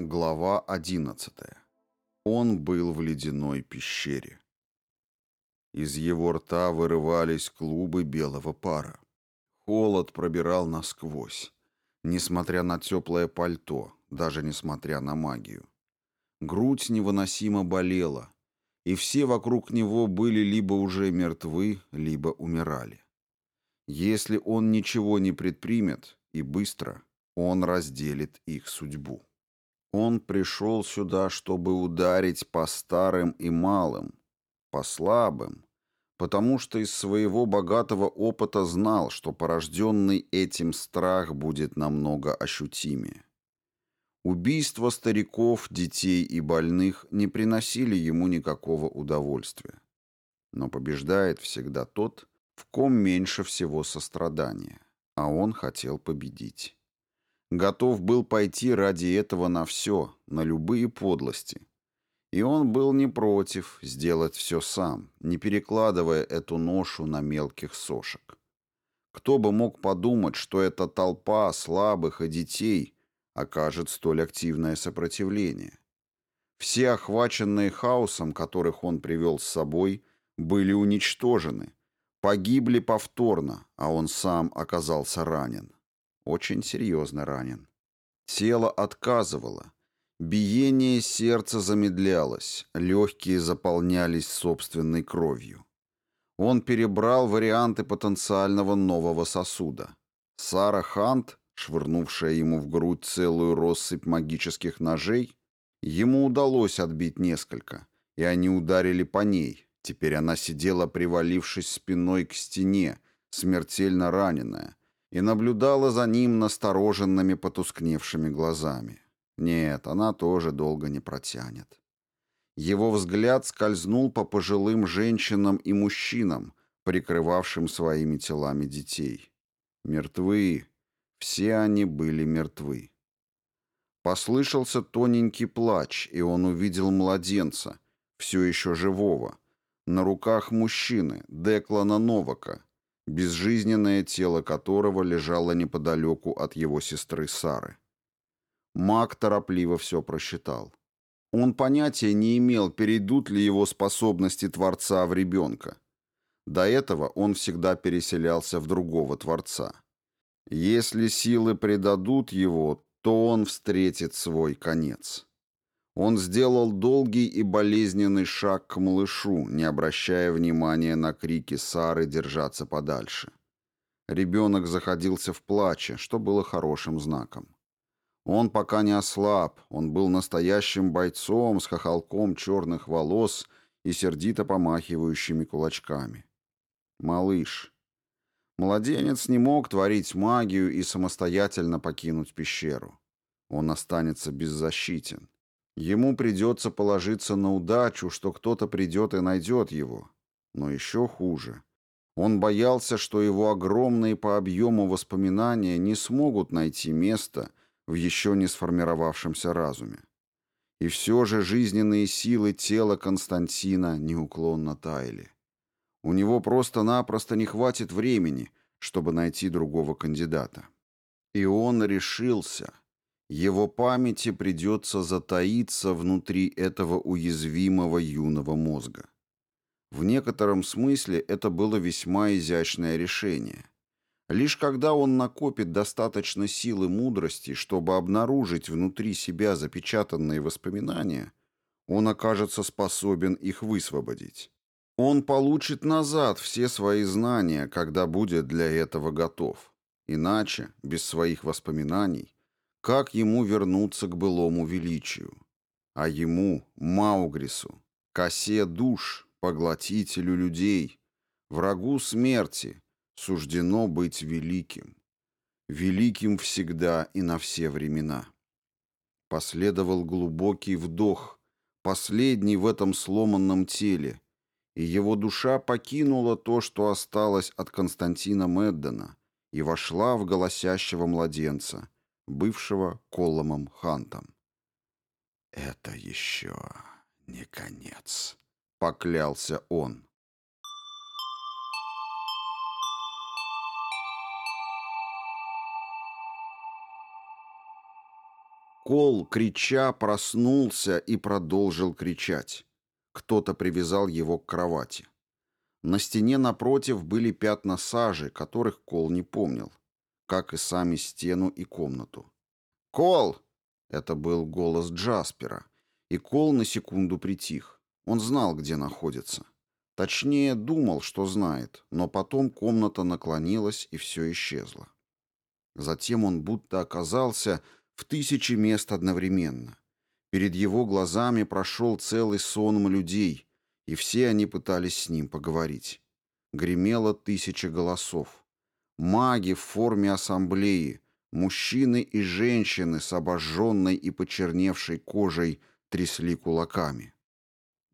Глава 11. Он был в ледяной пещере. Из его рта вырывались клубы белого пара. Холод пробирал насквозь, несмотря на теплое пальто, даже несмотря на магию. Грудь невыносимо болела, и все вокруг него были либо уже мертвы, либо умирали. Если он ничего не предпримет, и быстро, он разделит их судьбу. Он пришел сюда, чтобы ударить по старым и малым, по слабым, потому что из своего богатого опыта знал, что порожденный этим страх будет намного ощутимее. Убийства стариков, детей и больных не приносили ему никакого удовольствия. Но побеждает всегда тот, в ком меньше всего сострадания, а он хотел победить готов был пойти ради этого на все, на любые подлости. И он был не против сделать все сам, не перекладывая эту ношу на мелких сошек. Кто бы мог подумать, что эта толпа слабых и детей окажет столь активное сопротивление. Все охваченные хаосом, которых он привел с собой, были уничтожены, погибли повторно, а он сам оказался ранен. Очень серьезно ранен. Тело отказывало. Биение сердца замедлялось, легкие заполнялись собственной кровью. Он перебрал варианты потенциального нового сосуда. Сара Хант, швырнувшая ему в грудь целую россыпь магических ножей, ему удалось отбить несколько, и они ударили по ней. Теперь она сидела, привалившись спиной к стене, смертельно раненая, и наблюдала за ним настороженными потускневшими глазами. Нет, она тоже долго не протянет. Его взгляд скользнул по пожилым женщинам и мужчинам, прикрывавшим своими телами детей. Мертвы. Все они были мертвы. Послышался тоненький плач, и он увидел младенца, все еще живого, на руках мужчины, Деклана Новака, безжизненное тело которого лежало неподалеку от его сестры Сары. Маг торопливо все просчитал. Он понятия не имел, перейдут ли его способности Творца в ребенка. До этого он всегда переселялся в другого Творца. Если силы предадут его, то он встретит свой конец. Он сделал долгий и болезненный шаг к малышу, не обращая внимания на крики Сары держаться подальше. Ребенок заходился в плаче, что было хорошим знаком. Он пока не ослаб, он был настоящим бойцом с хохолком черных волос и сердито помахивающими кулачками. Малыш. Младенец не мог творить магию и самостоятельно покинуть пещеру. Он останется беззащитен. Ему придется положиться на удачу, что кто-то придет и найдет его. Но еще хуже. Он боялся, что его огромные по объему воспоминания не смогут найти место в еще не сформировавшемся разуме. И все же жизненные силы тела Константина неуклонно таяли. У него просто-напросто не хватит времени, чтобы найти другого кандидата. И он решился — его памяти придется затаиться внутри этого уязвимого юного мозга. В некотором смысле это было весьма изящное решение. Лишь когда он накопит достаточно силы мудрости, чтобы обнаружить внутри себя запечатанные воспоминания, он окажется способен их высвободить. Он получит назад все свои знания, когда будет для этого готов. Иначе, без своих воспоминаний, как ему вернуться к былому величию? А ему, Маугрису, косе душ, поглотителю людей, врагу смерти, суждено быть великим. Великим всегда и на все времена. Последовал глубокий вдох, последний в этом сломанном теле, и его душа покинула то, что осталось от Константина Меддена, и вошла в голосящего младенца — бывшего Колломом Хантом. «Это еще не конец», — поклялся он. Кол, крича, проснулся и продолжил кричать. Кто-то привязал его к кровати. На стене напротив были пятна сажи, которых Кол не помнил, как и сами стену и комнату. «Кол!» — это был голос Джаспера, и Кол на секунду притих. Он знал, где находится. Точнее, думал, что знает, но потом комната наклонилась, и все исчезло. Затем он будто оказался в тысячи мест одновременно. Перед его глазами прошел целый сон людей, и все они пытались с ним поговорить. Гремело тысяча голосов. Маги в форме ассамблеи, мужчины и женщины с обожженной и почерневшей кожей трясли кулаками.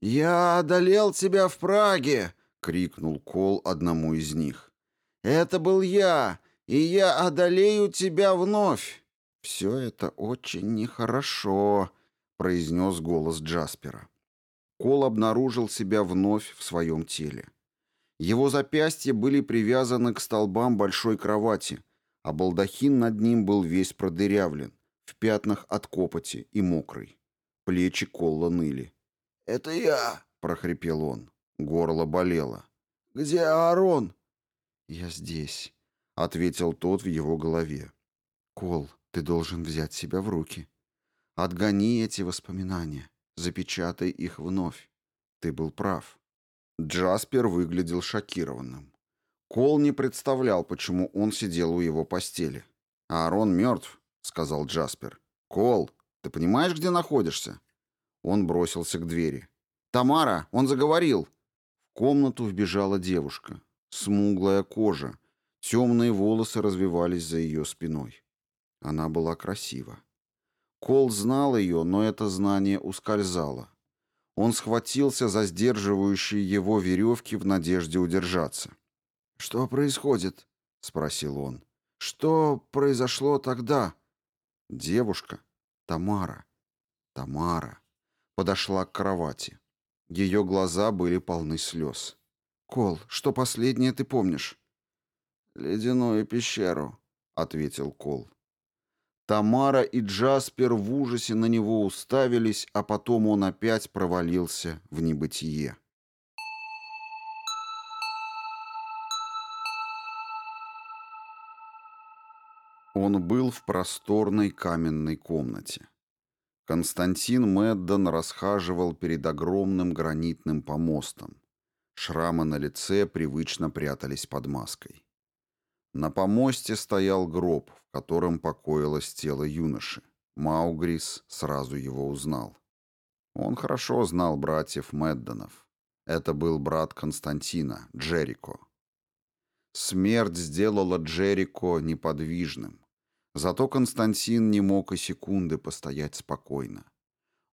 «Я одолел тебя в Праге!» — крикнул Кол одному из них. «Это был я, и я одолею тебя вновь!» «Все это очень нехорошо», — произнес голос Джаспера. Кол обнаружил себя вновь в своем теле. Его запястья были привязаны к столбам большой кровати, а балдахин над ним был весь продырявлен, в пятнах от копоти и мокрый. Плечи Колла ныли. «Это я!» — прохрипел он. Горло болело. «Где Аарон?» «Я здесь», — ответил тот в его голове. «Кол, ты должен взять себя в руки. Отгони эти воспоминания, запечатай их вновь. Ты был прав». Джаспер выглядел шокированным. Кол не представлял, почему он сидел у его постели. «Аарон мертв», — сказал Джаспер. «Кол, ты понимаешь, где находишься?» Он бросился к двери. «Тамара, он заговорил!» В комнату вбежала девушка. Смуглая кожа. Темные волосы развивались за ее спиной. Она была красива. Кол знал ее, но это знание ускользало. Он схватился за сдерживающие его веревки в надежде удержаться. «Что происходит?» — спросил он. «Что произошло тогда?» Девушка, Тамара, Тамара подошла к кровати. Ее глаза были полны слез. «Кол, что последнее ты помнишь?» «Ледяную пещеру», — ответил Кол. Тамара и Джаспер в ужасе на него уставились, а потом он опять провалился в небытие. Он был в просторной каменной комнате. Константин Меддон расхаживал перед огромным гранитным помостом. Шрамы на лице привычно прятались под маской. На помосте стоял гроб, в котором покоилось тело юноши. Маугрис сразу его узнал. Он хорошо знал братьев Меддонов. Это был брат Константина, Джерико. Смерть сделала Джерико неподвижным. Зато Константин не мог и секунды постоять спокойно.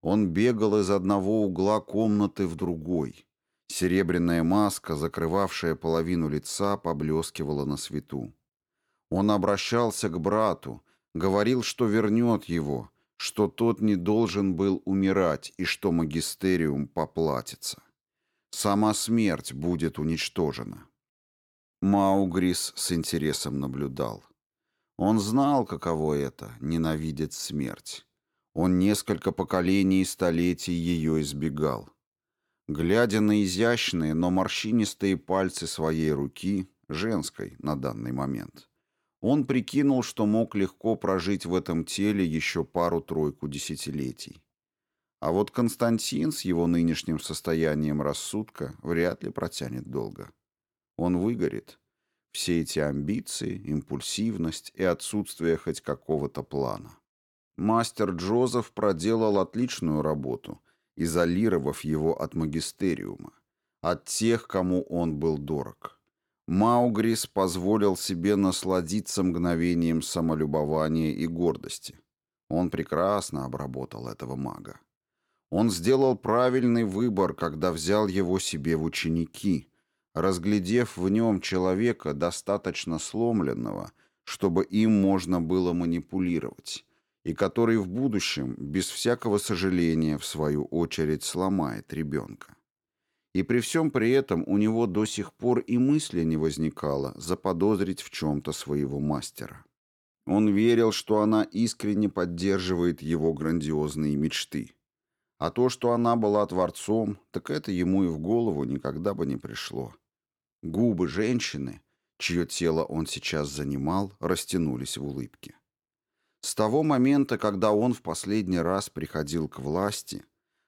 Он бегал из одного угла комнаты в другой. Серебряная маска, закрывавшая половину лица, поблескивала на свету. Он обращался к брату, говорил, что вернет его, что тот не должен был умирать и что магистериум поплатится. Сама смерть будет уничтожена. Маугрис с интересом наблюдал. Он знал, каково это — ненавидеть смерть. Он несколько поколений и столетий ее избегал. Глядя на изящные, но морщинистые пальцы своей руки, женской на данный момент, он прикинул, что мог легко прожить в этом теле еще пару-тройку десятилетий. А вот Константин с его нынешним состоянием рассудка вряд ли протянет долго. Он выгорит, все эти амбиции, импульсивность и отсутствие хоть какого-то плана. Мастер Джозеф проделал отличную работу, изолировав его от магистериума, от тех, кому он был дорог. Маугрис позволил себе насладиться мгновением самолюбования и гордости. Он прекрасно обработал этого мага. Он сделал правильный выбор, когда взял его себе в ученики – разглядев в нем человека достаточно сломленного, чтобы им можно было манипулировать, и который в будущем, без всякого сожаления, в свою очередь сломает ребенка. И при всем при этом у него до сих пор и мысли не возникало заподозрить в чем-то своего мастера. Он верил, что она искренне поддерживает его грандиозные мечты. А то, что она была творцом, так это ему и в голову никогда бы не пришло. Губы женщины, чье тело он сейчас занимал, растянулись в улыбке. С того момента, когда он в последний раз приходил к власти,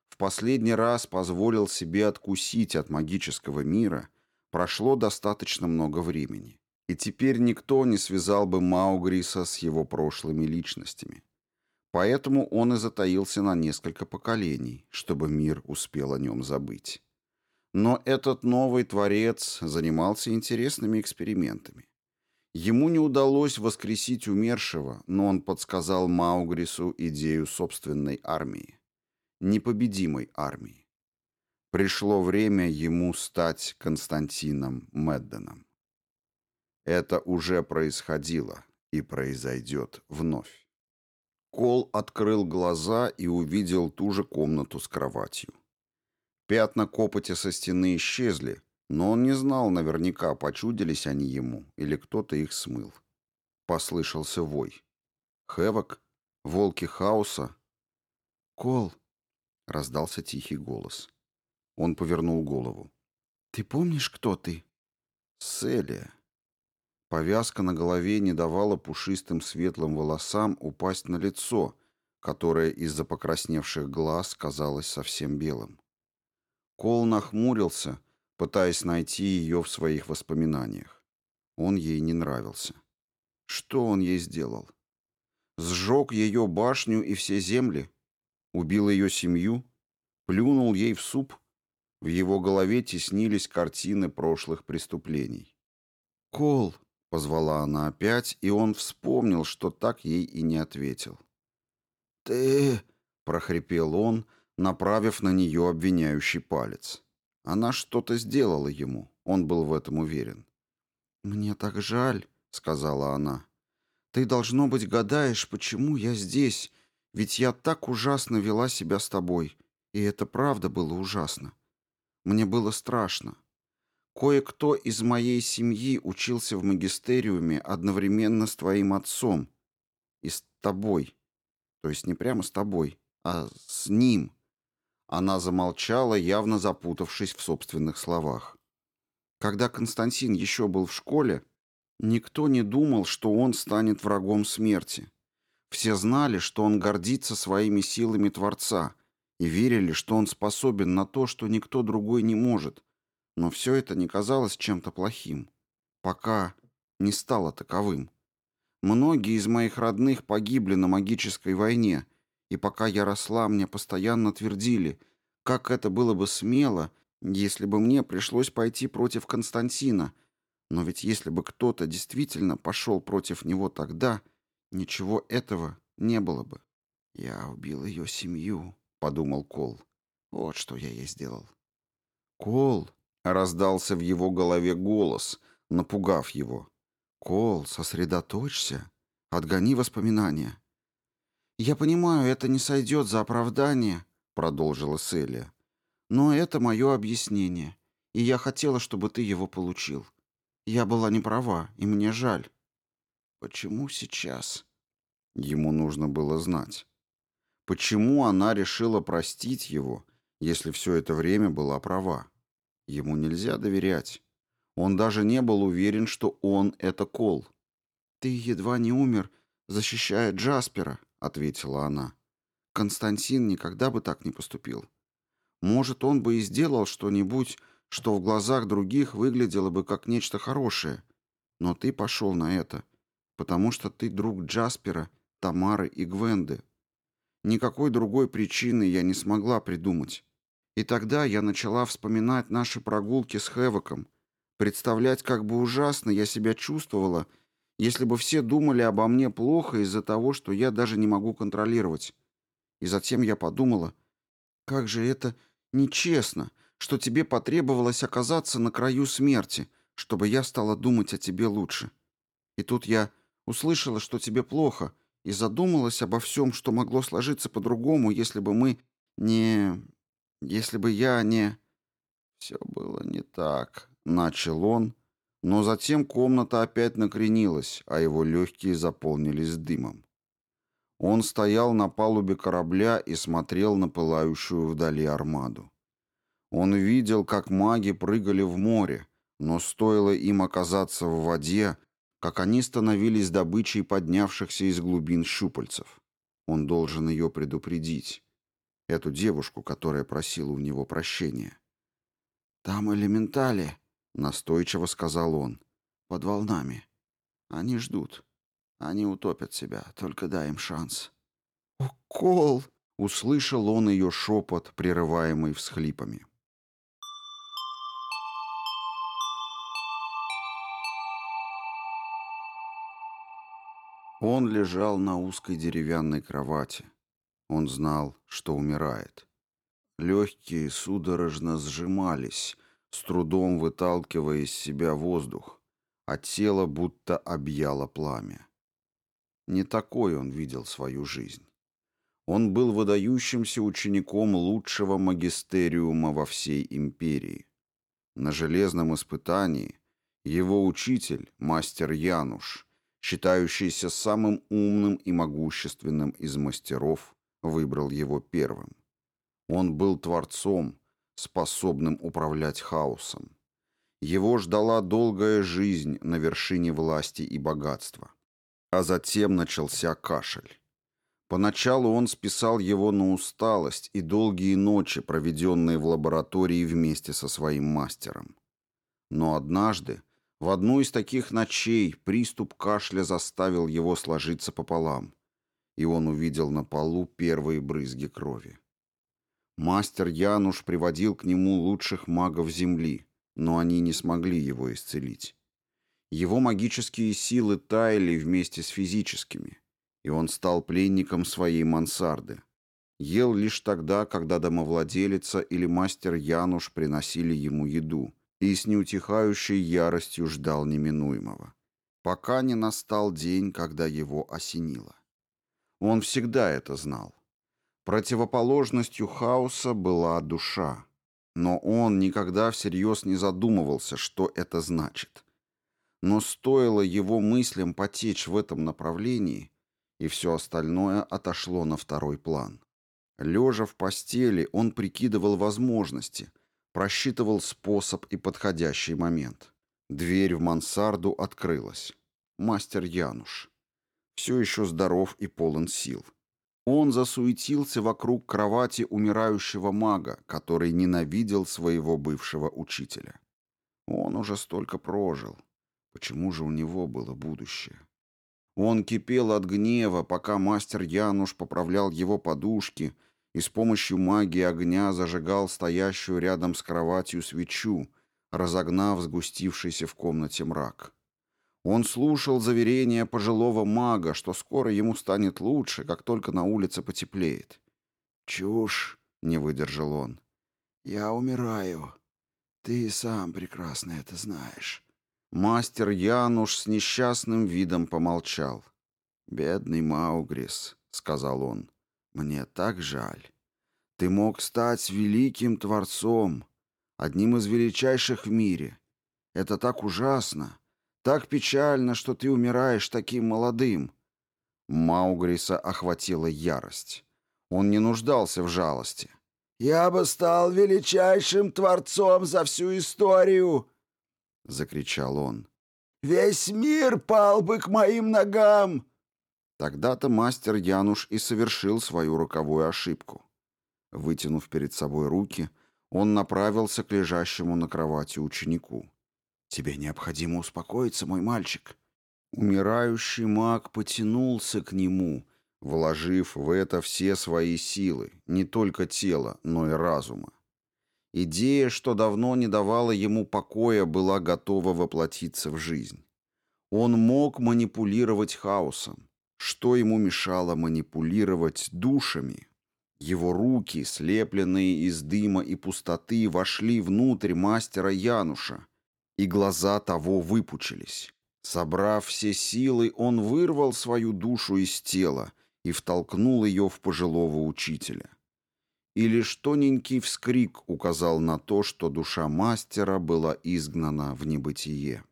в последний раз позволил себе откусить от магического мира, прошло достаточно много времени. И теперь никто не связал бы Маугриса с его прошлыми личностями. Поэтому он и затаился на несколько поколений, чтобы мир успел о нем забыть. Но этот новый творец занимался интересными экспериментами. Ему не удалось воскресить умершего, но он подсказал Маугрису идею собственной армии. Непобедимой армии. Пришло время ему стать Константином Медденом. Это уже происходило и произойдет вновь. Кол открыл глаза и увидел ту же комнату с кроватью. Пятна копоти со стены исчезли, но он не знал наверняка, почудились они ему или кто-то их смыл. Послышался вой. «Хэвок? Волки хаоса?» «Кол!» — раздался тихий голос. Он повернул голову. «Ты помнишь, кто ты?» «Селия». Повязка на голове не давала пушистым светлым волосам упасть на лицо, которое из-за покрасневших глаз казалось совсем белым. Кол нахмурился, пытаясь найти ее в своих воспоминаниях. Он ей не нравился. Что он ей сделал? Сжег ее башню и все земли? Убил ее семью? Плюнул ей в суп? В его голове теснились картины прошлых преступлений. «Кол!» — позвала она опять, и он вспомнил, что так ей и не ответил. «Ты...» — прохрипел он, направив на нее обвиняющий палец. Она что-то сделала ему, он был в этом уверен. «Мне так жаль», — сказала она. «Ты, должно быть, гадаешь, почему я здесь, ведь я так ужасно вела себя с тобой, и это правда было ужасно. Мне было страшно. Кое-кто из моей семьи учился в магистериуме одновременно с твоим отцом и с тобой, то есть не прямо с тобой, а с ним». Она замолчала, явно запутавшись в собственных словах. Когда Константин еще был в школе, никто не думал, что он станет врагом смерти. Все знали, что он гордится своими силами Творца и верили, что он способен на то, что никто другой не может. Но все это не казалось чем-то плохим, пока не стало таковым. Многие из моих родных погибли на магической войне — и пока я росла, мне постоянно твердили, как это было бы смело, если бы мне пришлось пойти против Константина. Но ведь если бы кто-то действительно пошел против него тогда, ничего этого не было бы. «Я убил ее семью», — подумал Кол. «Вот что я ей сделал». «Кол», — раздался в его голове голос, напугав его. «Кол, сосредоточься, отгони воспоминания. «Я понимаю, это не сойдет за оправдание», — продолжила Селия. «Но это мое объяснение, и я хотела, чтобы ты его получил. Я была не права, и мне жаль». «Почему сейчас?» Ему нужно было знать. Почему она решила простить его, если все это время была права? Ему нельзя доверять. Он даже не был уверен, что он — это Кол. «Ты едва не умер, защищая Джаспера», — ответила она. «Константин никогда бы так не поступил. Может, он бы и сделал что-нибудь, что в глазах других выглядело бы как нечто хорошее. Но ты пошел на это, потому что ты друг Джаспера, Тамары и Гвенды. Никакой другой причины я не смогла придумать. И тогда я начала вспоминать наши прогулки с Хэвоком, представлять, как бы ужасно я себя чувствовала, если бы все думали обо мне плохо из-за того, что я даже не могу контролировать. И затем я подумала, как же это нечестно, что тебе потребовалось оказаться на краю смерти, чтобы я стала думать о тебе лучше. И тут я услышала, что тебе плохо, и задумалась обо всем, что могло сложиться по-другому, если бы мы не... если бы я не... Все было не так, начал он, Но затем комната опять накренилась, а его легкие заполнились дымом. Он стоял на палубе корабля и смотрел на пылающую вдали армаду. Он видел, как маги прыгали в море, но стоило им оказаться в воде, как они становились добычей поднявшихся из глубин щупальцев. Он должен ее предупредить. Эту девушку, которая просила у него прощения. «Там элементали», — настойчиво сказал он, — «под волнами. Они ждут. Они утопят себя, только дай им шанс». «Укол!» — услышал он ее шепот, прерываемый всхлипами. Он лежал на узкой деревянной кровати. Он знал, что умирает. Легкие судорожно сжимались, с трудом выталкивая из себя воздух, а тело будто объяло пламя. Не такой он видел свою жизнь. Он был выдающимся учеником лучшего магистериума во всей империи. На железном испытании его учитель, мастер Януш, считающийся самым умным и могущественным из мастеров, выбрал его первым. Он был творцом, способным управлять хаосом. Его ждала долгая жизнь на вершине власти и богатства. А затем начался кашель. Поначалу он списал его на усталость и долгие ночи, проведенные в лаборатории вместе со своим мастером. Но однажды, в одну из таких ночей приступ кашля заставил его сложиться пополам, и он увидел на полу первые брызги крови. Мастер Януш приводил к нему лучших магов Земли, но они не смогли его исцелить. Его магические силы таяли вместе с физическими, и он стал пленником своей мансарды. Ел лишь тогда, когда домовладелица или мастер Януш приносили ему еду, и с неутихающей яростью ждал неминуемого, пока не настал день, когда его осенило. Он всегда это знал. Противоположностью хаоса была душа, но он никогда всерьез не задумывался, что это значит. Но стоило его мыслям потечь в этом направлении, и все остальное отошло на второй план. Лежа в постели, он прикидывал возможности, просчитывал способ и подходящий момент. Дверь в мансарду открылась. Мастер Януш. Все еще здоров и полон сил. Он засуетился вокруг кровати умирающего мага, который ненавидел своего бывшего учителя. Он уже столько прожил. Почему же у него было будущее? Он кипел от гнева, пока мастер Януш поправлял его подушки — и с помощью магии огня зажигал стоящую рядом с кроватью свечу, разогнав сгустившийся в комнате мрак. Он слушал заверения пожилого мага, что скоро ему станет лучше, как только на улице потеплеет. «Чушь!» — не выдержал он. «Я умираю. Ты сам прекрасно это знаешь». Мастер Януш с несчастным видом помолчал. «Бедный Маугрис», — сказал он. Мне так жаль. Ты мог стать великим творцом, одним из величайших в мире. Это так ужасно, так печально, что ты умираешь таким молодым. Маугриса охватила ярость. Он не нуждался в жалости. «Я бы стал величайшим творцом за всю историю!» — закричал он. «Весь мир пал бы к моим ногам!» Тогда-то мастер Януш и совершил свою роковую ошибку. Вытянув перед собой руки, он направился к лежащему на кровати ученику. «Тебе необходимо успокоиться, мой мальчик». Умирающий маг потянулся к нему, вложив в это все свои силы, не только тела, но и разума. Идея, что давно не давала ему покоя, была готова воплотиться в жизнь. Он мог манипулировать хаосом, что ему мешало манипулировать душами? Его руки, слепленные из дыма и пустоты, вошли внутрь мастера Януша, и глаза того выпучились. Собрав все силы, он вырвал свою душу из тела и втолкнул ее в пожилого учителя. И лишь тоненький вскрик указал на то, что душа мастера была изгнана в небытие.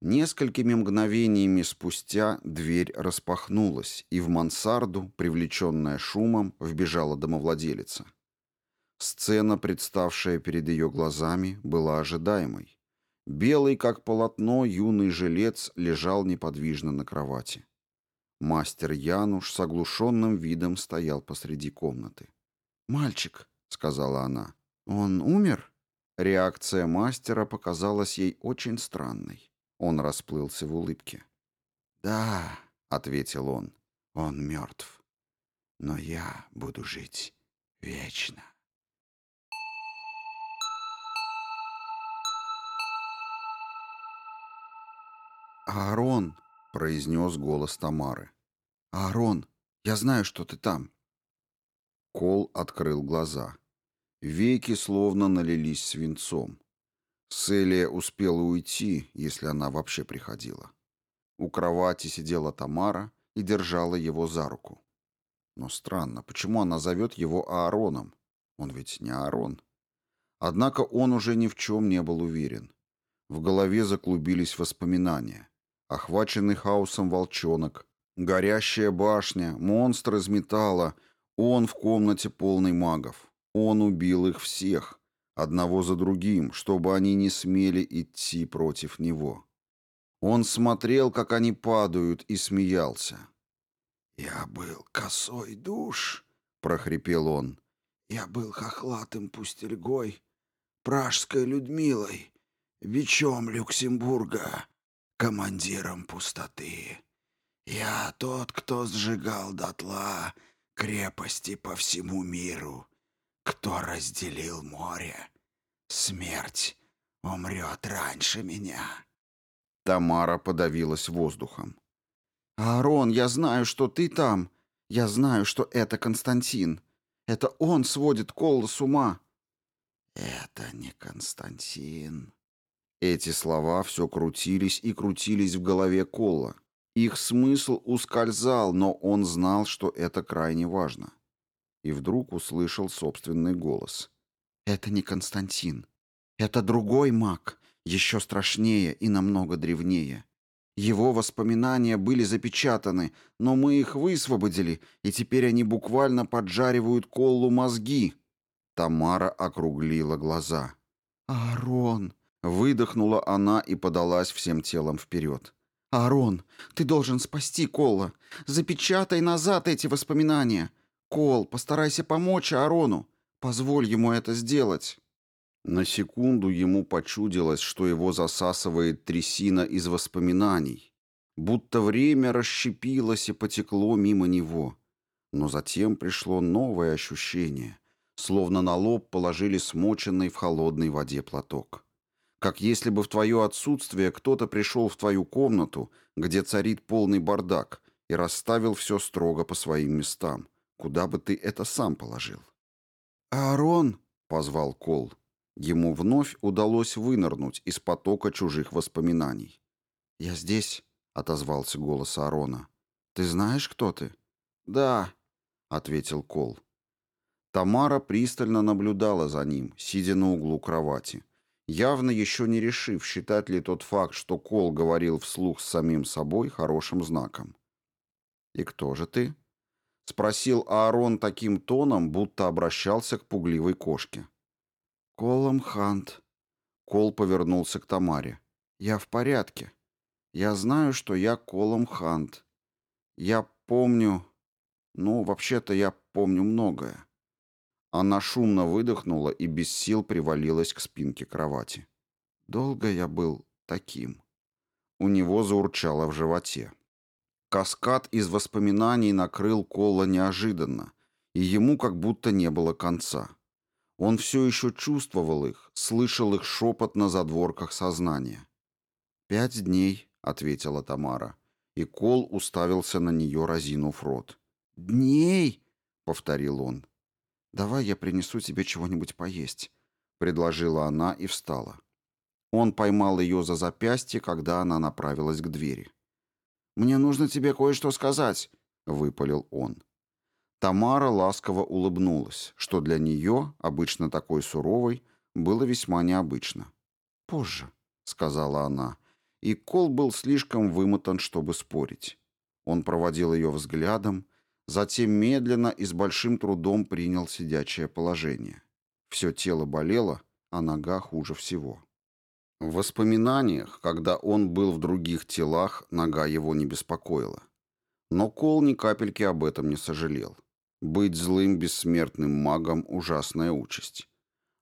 Несколькими мгновениями спустя дверь распахнулась, и в мансарду, привлеченная шумом, вбежала домовладелица. Сцена, представшая перед ее глазами, была ожидаемой. Белый, как полотно, юный жилец лежал неподвижно на кровати. Мастер Януш с оглушенным видом стоял посреди комнаты. «Мальчик», — сказала она, — «он умер?» Реакция мастера показалась ей очень странной. Он расплылся в улыбке. «Да», — ответил он, — «он мертв. Но я буду жить вечно». «Аарон!» — произнес голос Тамары. «Аарон, я знаю, что ты там». Кол открыл глаза. Веки словно налились свинцом. Селия успела уйти, если она вообще приходила. У кровати сидела Тамара и держала его за руку. Но странно, почему она зовет его Аароном? Он ведь не Аарон. Однако он уже ни в чем не был уверен. В голове заклубились воспоминания. Охваченный хаосом волчонок, горящая башня, монстр из металла, он в комнате полной магов. Он убил их всех, одного за другим, чтобы они не смели идти против него. Он смотрел, как они падают, и смеялся. «Я был косой душ», — прохрипел он. «Я был хохлатым пустельгой, пражской Людмилой, бичом Люксембурга, командиром пустоты. Я тот, кто сжигал дотла крепости по всему миру, кто разделил море. Смерть умрет раньше меня. Тамара подавилась воздухом. «Аарон, я знаю, что ты там. Я знаю, что это Константин. Это он сводит Колла с ума». «Это не Константин», эти слова все крутились и крутились в голове Колла. Их смысл ускользал, но он знал, что это крайне важно. И вдруг услышал собственный голос. «Это не Константин. Это другой маг, еще страшнее и намного древнее. Его воспоминания были запечатаны, но мы их высвободили, и теперь они буквально поджаривают Коллу мозги». Тамара округлила глаза. «Аарон!» Выдохнула она и подалась всем телом вперед. «Аарон, ты должен спасти Кола. Запечатай назад эти воспоминания. Кол, постарайся помочь Аарону. Позволь ему это сделать». На секунду ему почудилось, что его засасывает трясина из воспоминаний, будто время расщепилось и потекло мимо него. Но затем пришло новое ощущение, словно на лоб положили смоченный в холодной воде платок как если бы в твое отсутствие кто-то пришел в твою комнату, где царит полный бардак, и расставил все строго по своим местам. Куда бы ты это сам положил? «Аарон!» — позвал Кол. Ему вновь удалось вынырнуть из потока чужих воспоминаний. «Я здесь», — отозвался голос Аарона. «Ты знаешь, кто ты?» «Да», — ответил Кол. Тамара пристально наблюдала за ним, сидя на углу кровати явно еще не решив, считать ли тот факт, что Кол говорил вслух с самим собой, хорошим знаком. «И кто же ты?» — спросил Аарон таким тоном, будто обращался к пугливой кошке. «Колом Хант». Кол повернулся к Тамаре. «Я в порядке. Я знаю, что я Колом Хант. Я помню... Ну, вообще-то я помню многое. Она шумно выдохнула и без сил привалилась к спинке кровати. Долго я был таким. У него заурчало в животе. Каскад из воспоминаний накрыл Колла неожиданно, и ему как будто не было конца. Он все еще чувствовал их, слышал их шепот на задворках сознания. «Пять дней», — ответила Тамара, и Кол уставился на нее, разинув рот. «Дней?» — повторил он. «Давай я принесу тебе чего-нибудь поесть», — предложила она и встала. Он поймал ее за запястье, когда она направилась к двери. «Мне нужно тебе кое-что сказать», — выпалил он. Тамара ласково улыбнулась, что для нее, обычно такой суровой, было весьма необычно. «Позже», — сказала она, и Кол был слишком вымотан, чтобы спорить. Он проводил ее взглядом, затем медленно и с большим трудом принял сидячее положение. Все тело болело, а нога хуже всего. В воспоминаниях, когда он был в других телах, нога его не беспокоила. Но Кол ни капельки об этом не сожалел. Быть злым бессмертным магом – ужасная участь.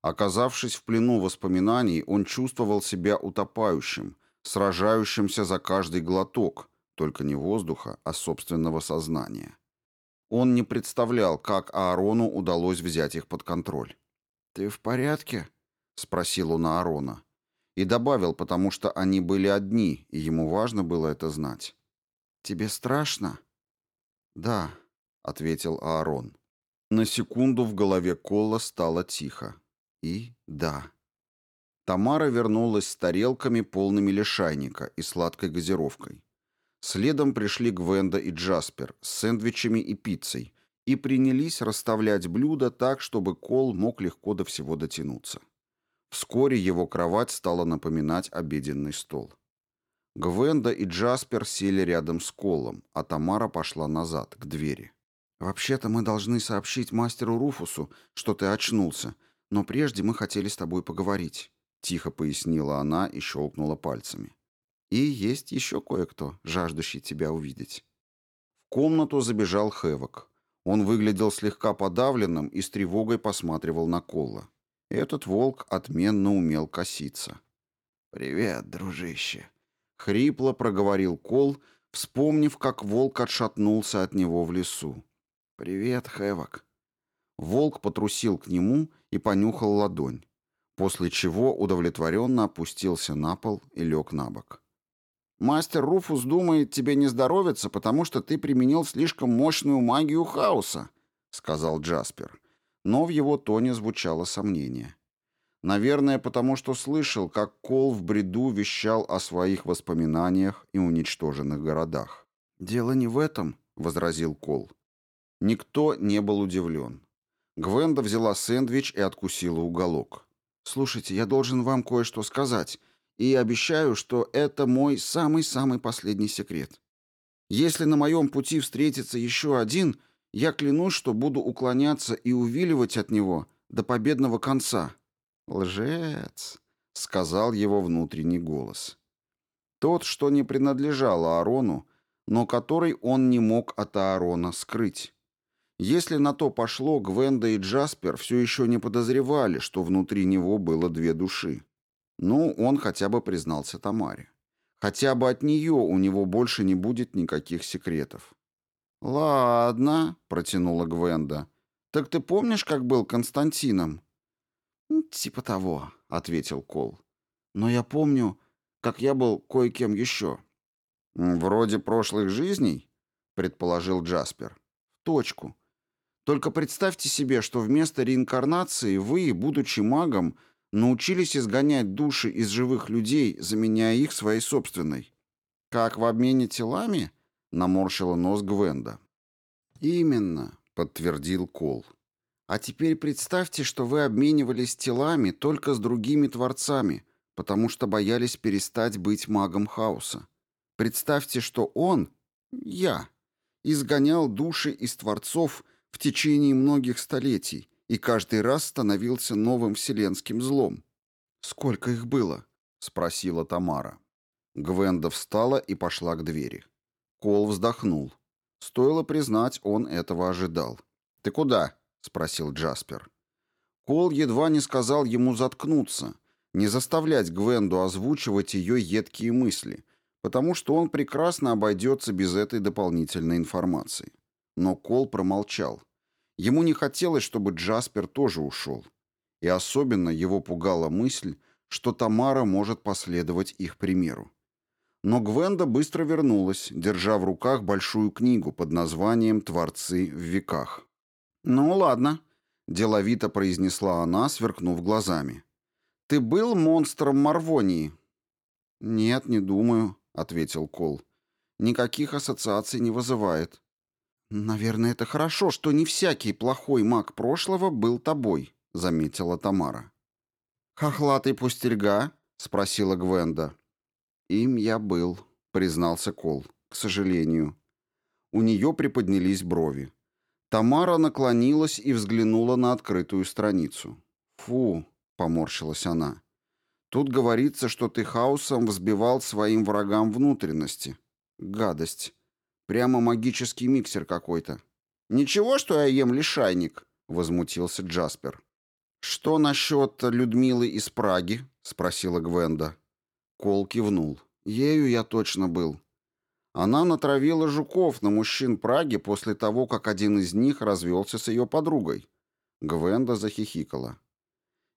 Оказавшись в плену воспоминаний, он чувствовал себя утопающим, сражающимся за каждый глоток, только не воздуха, а собственного сознания. Он не представлял, как Аарону удалось взять их под контроль. «Ты в порядке?» — спросил он Аарона. И добавил, потому что они были одни, и ему важно было это знать. «Тебе страшно?» «Да», — ответил Аарон. На секунду в голове Колла стало тихо. И да. Тамара вернулась с тарелками, полными лишайника и сладкой газировкой. Следом пришли Гвенда и Джаспер с сэндвичами и пиццей и принялись расставлять блюда так, чтобы Кол мог легко до всего дотянуться. Вскоре его кровать стала напоминать обеденный стол. Гвенда и Джаспер сели рядом с Колом, а Тамара пошла назад, к двери. «Вообще-то мы должны сообщить мастеру Руфусу, что ты очнулся, но прежде мы хотели с тобой поговорить», — тихо пояснила она и щелкнула пальцами. И есть еще кое-кто, жаждущий тебя увидеть. В комнату забежал Хэвок. Он выглядел слегка подавленным и с тревогой посматривал на Колла. Этот волк отменно умел коситься. «Привет, дружище!» — хрипло проговорил Кол, вспомнив, как волк отшатнулся от него в лесу. «Привет, Хэвок!» Волк потрусил к нему и понюхал ладонь, после чего удовлетворенно опустился на пол и лег на бок. Мастер Руфус думает, тебе не здоровится, потому что ты применил слишком мощную магию хаоса», — сказал Джаспер. Но в его тоне звучало сомнение. Наверное, потому что слышал, как Кол в бреду вещал о своих воспоминаниях и уничтоженных городах. «Дело не в этом», — возразил Кол. Никто не был удивлен. Гвенда взяла сэндвич и откусила уголок. «Слушайте, я должен вам кое-что сказать», и обещаю, что это мой самый-самый последний секрет. Если на моем пути встретится еще один, я клянусь, что буду уклоняться и увиливать от него до победного конца. Лжец, сказал его внутренний голос. Тот, что не принадлежал Аарону, но который он не мог от Аарона скрыть. Если на то пошло, Гвенда и Джаспер все еще не подозревали, что внутри него было две души. Ну, он хотя бы признался Тамаре. Хотя бы от нее у него больше не будет никаких секретов. «Ладно», — протянула Гвенда. «Так ты помнишь, как был Константином?» «Типа того», — ответил Кол. «Но я помню, как я был кое-кем еще». «Вроде прошлых жизней?» — предположил Джаспер. «В точку. Только представьте себе, что вместо реинкарнации вы, будучи магом, — научились изгонять души из живых людей, заменяя их своей собственной. Как в обмене телами? Наморщила нос Гвенда. Именно, подтвердил Кол. А теперь представьте, что вы обменивались телами только с другими творцами, потому что боялись перестать быть магом хаоса. Представьте, что он, я, изгонял души из творцов в течение многих столетий, и каждый раз становился новым вселенским злом. «Сколько их было?» — спросила Тамара. Гвенда встала и пошла к двери. Кол вздохнул. Стоило признать, он этого ожидал. «Ты куда?» — спросил Джаспер. Кол едва не сказал ему заткнуться, не заставлять Гвенду озвучивать ее едкие мысли, потому что он прекрасно обойдется без этой дополнительной информации. Но Кол промолчал. Ему не хотелось, чтобы Джаспер тоже ушел. И особенно его пугала мысль, что Тамара может последовать их примеру. Но Гвенда быстро вернулась, держа в руках большую книгу под названием «Творцы в веках». «Ну ладно», — деловито произнесла она, сверкнув глазами. «Ты был монстром Марвонии?» «Нет, не думаю», — ответил Кол. «Никаких ассоциаций не вызывает. «Наверное, это хорошо, что не всякий плохой маг прошлого был тобой», — заметила Тамара. «Хохлатый пустельга?» — спросила Гвенда. «Им я был», — признался Кол. «К сожалению». У нее приподнялись брови. Тамара наклонилась и взглянула на открытую страницу. «Фу», — поморщилась она. «Тут говорится, что ты хаосом взбивал своим врагам внутренности. Гадость. Прямо магический миксер какой-то». «Ничего, что я ем лишайник», — возмутился Джаспер. «Что насчет Людмилы из Праги?» — спросила Гвенда. Кол кивнул. «Ею я точно был. Она натравила жуков на мужчин Праги после того, как один из них развелся с ее подругой. Гвенда захихикала.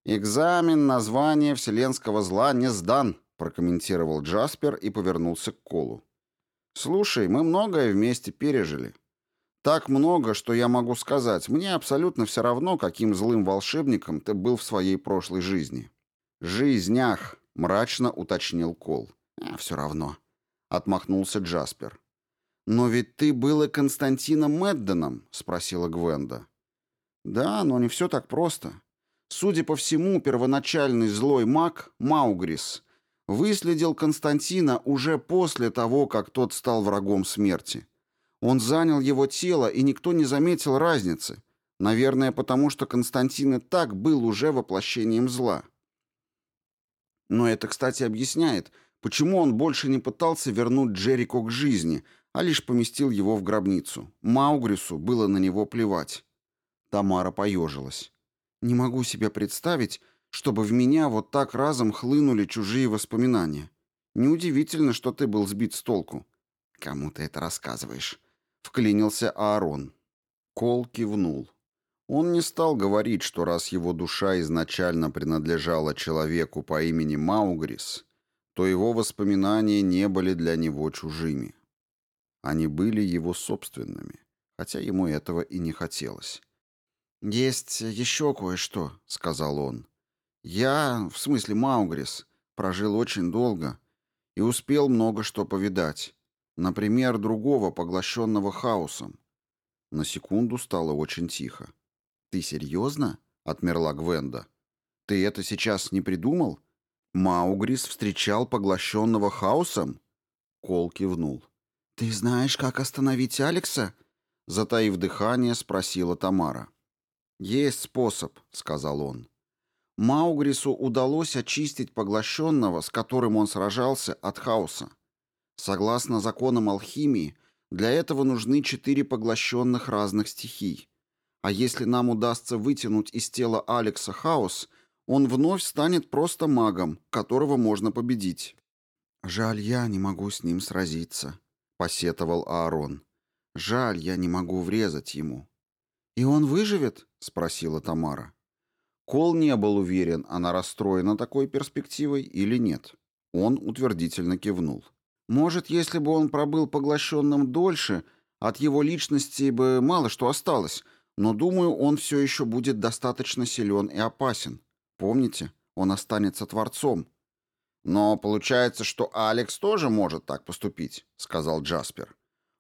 «Экзамен на звание вселенского зла не сдан», прокомментировал Джаспер и повернулся к Колу. «Слушай, мы многое вместе пережили. Так много, что я могу сказать. Мне абсолютно все равно, каким злым волшебником ты был в своей прошлой жизни». «Жизнях», — мрачно уточнил Кол. «А все равно», — отмахнулся Джаспер. «Но ведь ты был и Константином Медденом?» — спросила Гвенда. «Да, но не все так просто. Судя по всему, первоначальный злой маг, Маугрис, выследил Константина уже после того, как тот стал врагом смерти. Он занял его тело, и никто не заметил разницы. Наверное, потому что Константин и так был уже воплощением зла. Но это, кстати, объясняет, Почему он больше не пытался вернуть Джерико к жизни, а лишь поместил его в гробницу? Маугрису было на него плевать. Тамара поежилась. «Не могу себе представить, чтобы в меня вот так разом хлынули чужие воспоминания. Неудивительно, что ты был сбит с толку». «Кому ты это рассказываешь?» — вклинился Аарон. Кол кивнул. Он не стал говорить, что раз его душа изначально принадлежала человеку по имени Маугрис, то его воспоминания не были для него чужими. Они были его собственными, хотя ему этого и не хотелось. «Есть еще кое-что», — сказал он. «Я, в смысле Маугрис, прожил очень долго и успел много что повидать. Например, другого, поглощенного хаосом». На секунду стало очень тихо. «Ты серьезно?» — отмерла Гвенда. «Ты это сейчас не придумал?» Маугрис встречал поглощенного хаосом? Кол кивнул. «Ты знаешь, как остановить Алекса?» Затаив дыхание, спросила Тамара. «Есть способ», — сказал он. Маугрису удалось очистить поглощенного, с которым он сражался, от хаоса. Согласно законам алхимии, для этого нужны четыре поглощенных разных стихий. А если нам удастся вытянуть из тела Алекса хаос — он вновь станет просто магом, которого можно победить. «Жаль, я не могу с ним сразиться», — посетовал Аарон. «Жаль, я не могу врезать ему». «И он выживет?» — спросила Тамара. Кол не был уверен, она расстроена такой перспективой или нет. Он утвердительно кивнул. «Может, если бы он пробыл поглощенным дольше, от его личности бы мало что осталось, но, думаю, он все еще будет достаточно силен и опасен. Помните, он останется творцом. Но получается, что Алекс тоже может так поступить, сказал Джаспер.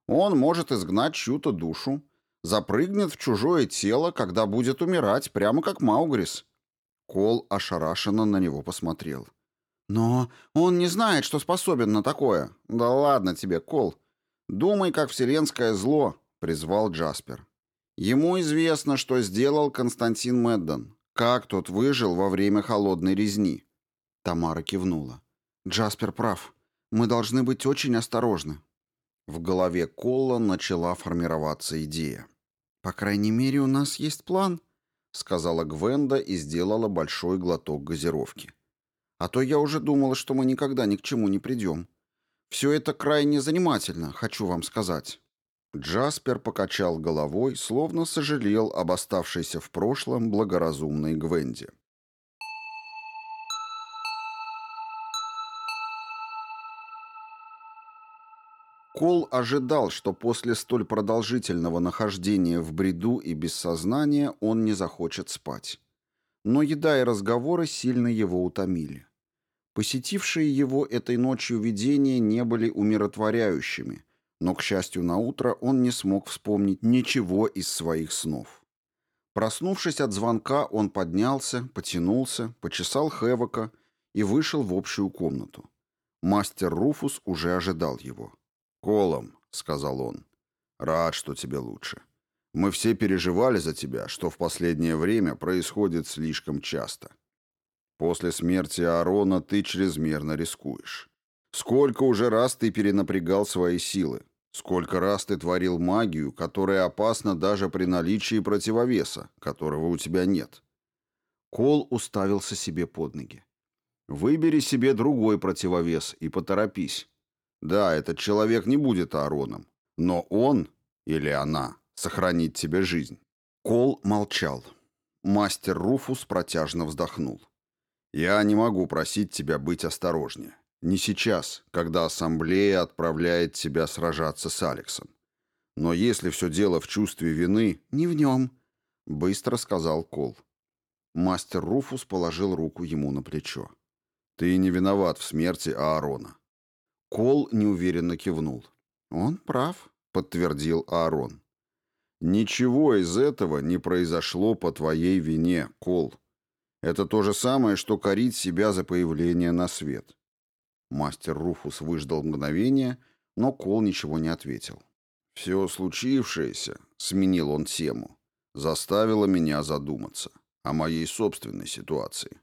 Он может изгнать чью-то душу, запрыгнет в чужое тело, когда будет умирать, прямо как Маугрис. Кол ошарашенно на него посмотрел. «Но он не знает, что способен на такое». «Да ладно тебе, Кол. Думай, как вселенское зло», — призвал Джаспер. Ему известно, что сделал Константин Меддон. Как тот выжил во время холодной резни? Тамара кивнула. Джаспер прав. Мы должны быть очень осторожны. В голове Колла начала формироваться идея. По крайней мере, у нас есть план, сказала Гвенда и сделала большой глоток газировки. А то я уже думала, что мы никогда ни к чему не придем. Все это крайне занимательно, хочу вам сказать. Джаспер покачал головой, словно сожалел об оставшейся в прошлом благоразумной Гвенде. Кол ожидал, что после столь продолжительного нахождения в бреду и без сознания он не захочет спать. Но еда и разговоры сильно его утомили. Посетившие его этой ночью видения не были умиротворяющими – но, к счастью, на утро он не смог вспомнить ничего из своих снов. Проснувшись от звонка, он поднялся, потянулся, почесал Хевока и вышел в общую комнату. Мастер Руфус уже ожидал его. «Колом», — сказал он, — «рад, что тебе лучше. Мы все переживали за тебя, что в последнее время происходит слишком часто. После смерти Аарона ты чрезмерно рискуешь. Сколько уже раз ты перенапрягал свои силы? Сколько раз ты творил магию, которая опасна даже при наличии противовеса, которого у тебя нет?» Кол уставился себе под ноги. Выбери себе другой противовес и поторопись. Да, этот человек не будет Аароном, но он или она сохранит тебе жизнь. Кол молчал. Мастер Руфус протяжно вздохнул. Я не могу просить тебя быть осторожнее. Не сейчас, когда ассамблея отправляет тебя сражаться с Алексом. Но если все дело в чувстве вины, не в нем, быстро сказал Кол. Мастер Руфус положил руку ему на плечо. Ты не виноват в смерти Аарона. Кол неуверенно кивнул. Он прав, подтвердил Аарон. Ничего из этого не произошло по твоей вине, Кол. Это то же самое, что корить себя за появление на свет. Мастер Руфус выждал мгновение, но Кол ничего не ответил. «Все случившееся», — сменил он тему, — «заставило меня задуматься о моей собственной ситуации.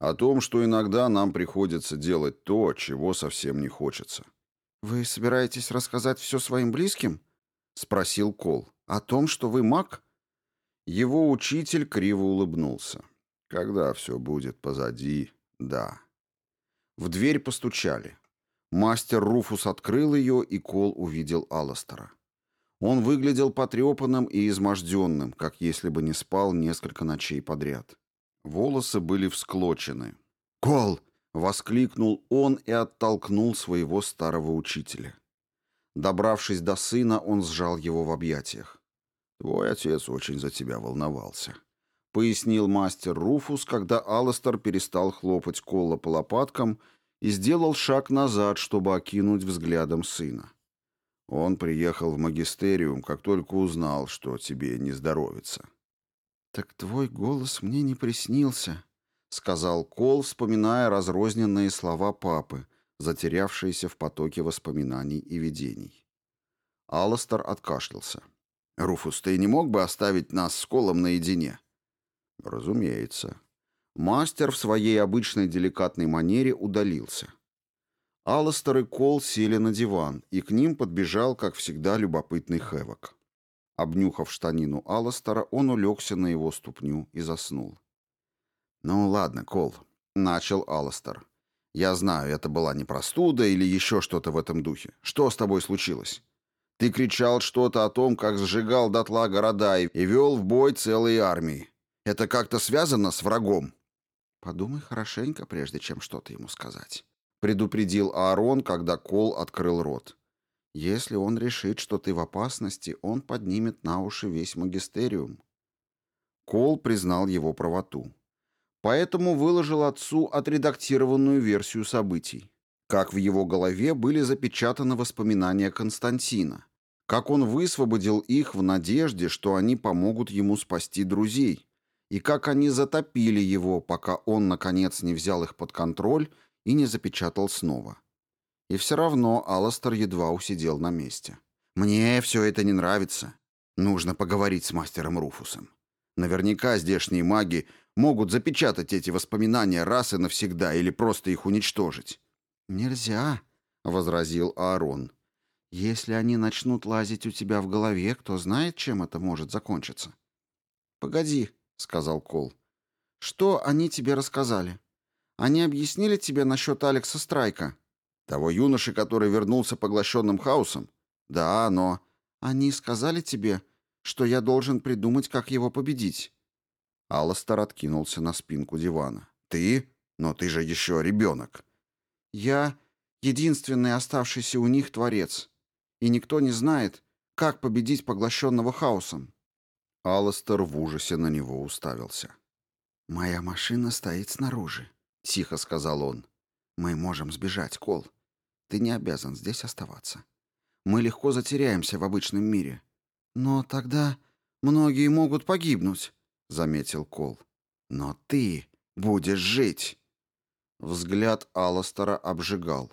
О том, что иногда нам приходится делать то, чего совсем не хочется. «Вы собираетесь рассказать все своим близким?» — спросил Кол. «О том, что вы маг?» Его учитель криво улыбнулся. «Когда все будет позади, да». В дверь постучали. Мастер Руфус открыл ее, и Кол увидел Алластера. Он выглядел потрепанным и изможденным, как если бы не спал несколько ночей подряд. Волосы были всклочены. «Кол!» — воскликнул он и оттолкнул своего старого учителя. Добравшись до сына, он сжал его в объятиях. «Твой отец очень за тебя волновался», — пояснил мастер Руфус, когда Алластер перестал хлопать Кола по лопаткам и сделал шаг назад, чтобы окинуть взглядом сына. Он приехал в магистериум, как только узнал, что тебе не здоровится. «Так твой голос мне не приснился», — сказал Кол, вспоминая разрозненные слова папы, затерявшиеся в потоке воспоминаний и видений. Алластер откашлялся. «Руфус, ты не мог бы оставить нас с Колом наедине?» «Разумеется». Мастер в своей обычной деликатной манере удалился. Алластер и Кол сели на диван, и к ним подбежал, как всегда, любопытный Хэвок. Обнюхав штанину Алластера, он улегся на его ступню и заснул. «Ну ладно, Кол», — начал Алластер. «Я знаю, это была не простуда или еще что-то в этом духе. Что с тобой случилось? Ты кричал что-то о том, как сжигал дотла города и вел в бой целые армии. Это как-то связано с врагом?» «Подумай хорошенько, прежде чем что-то ему сказать», — предупредил Аарон, когда Кол открыл рот. Если он решит, что ты в опасности, он поднимет на уши весь магистериум. Кол признал его правоту. Поэтому выложил отцу отредактированную версию событий. Как в его голове были запечатаны воспоминания Константина. Как он высвободил их в надежде, что они помогут ему спасти друзей. И как они затопили его, пока он, наконец, не взял их под контроль и не запечатал снова. И все равно Алластер едва усидел на месте. «Мне все это не нравится. Нужно поговорить с мастером Руфусом. Наверняка здешние маги могут запечатать эти воспоминания раз и навсегда или просто их уничтожить». «Нельзя», — возразил Аарон. «Если они начнут лазить у тебя в голове, кто знает, чем это может закончиться». «Погоди», — сказал Кол. «Что они тебе рассказали? Они объяснили тебе насчет Алекса Страйка?» Того юноши, который вернулся поглощенным хаосом? Да, но... Они сказали тебе, что я должен придумать, как его победить. Алластер откинулся на спинку дивана. Ты? Но ты же еще ребенок. Я единственный оставшийся у них творец. И никто не знает, как победить поглощенного хаосом. Алластер в ужасе на него уставился. «Моя машина стоит снаружи», — тихо сказал он. «Мы можем сбежать, Кол. Ты не обязан здесь оставаться. Мы легко затеряемся в обычном мире. Но тогда многие могут погибнуть, заметил Кол. Но ты будешь жить. Взгляд Алластера обжигал.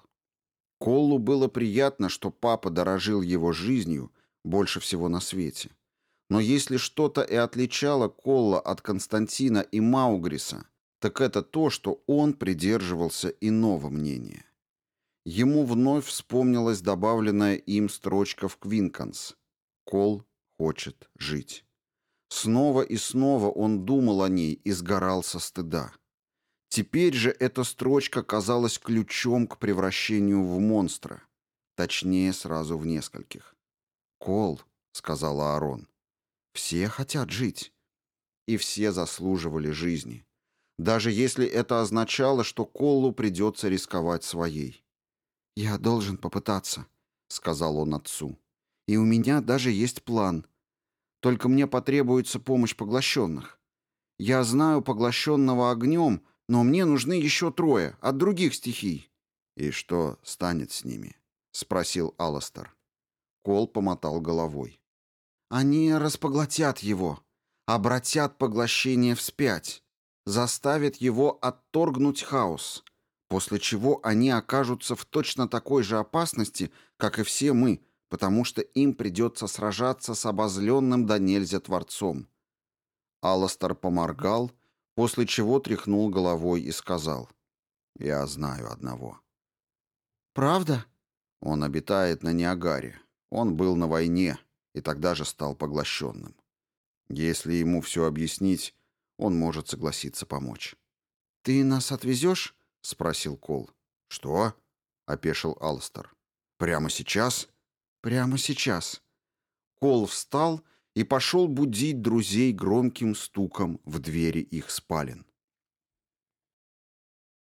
Коллу было приятно, что папа дорожил его жизнью больше всего на свете. Но если что-то и отличало Колла от Константина и Маугриса, так это то, что он придерживался иного мнения. Ему вновь вспомнилась добавленная им строчка в Квинканс «Кол хочет жить». Снова и снова он думал о ней и сгорал со стыда. Теперь же эта строчка казалась ключом к превращению в монстра. Точнее, сразу в нескольких. «Кол», — сказал Аарон, — «все хотят жить. И все заслуживали жизни. Даже если это означало, что Коллу придется рисковать своей. «Я должен попытаться», — сказал он отцу. «И у меня даже есть план. Только мне потребуется помощь поглощенных. Я знаю поглощенного огнем, но мне нужны еще трое от других стихий». «И что станет с ними?» — спросил Алластер. Кол помотал головой. «Они распоглотят его, обратят поглощение вспять, заставят его отторгнуть хаос, после чего они окажутся в точно такой же опасности, как и все мы, потому что им придется сражаться с обозленным до нельзя Творцом». Алластер поморгал, после чего тряхнул головой и сказал, «Я знаю одного». «Правда?» Он обитает на Ниагаре. Он был на войне и тогда же стал поглощенным. Если ему все объяснить, он может согласиться помочь. «Ты нас отвезешь?» — спросил Кол. «Что?» — опешил Алстер. «Прямо сейчас?» «Прямо сейчас». Кол встал и пошел будить друзей громким стуком в двери их спален.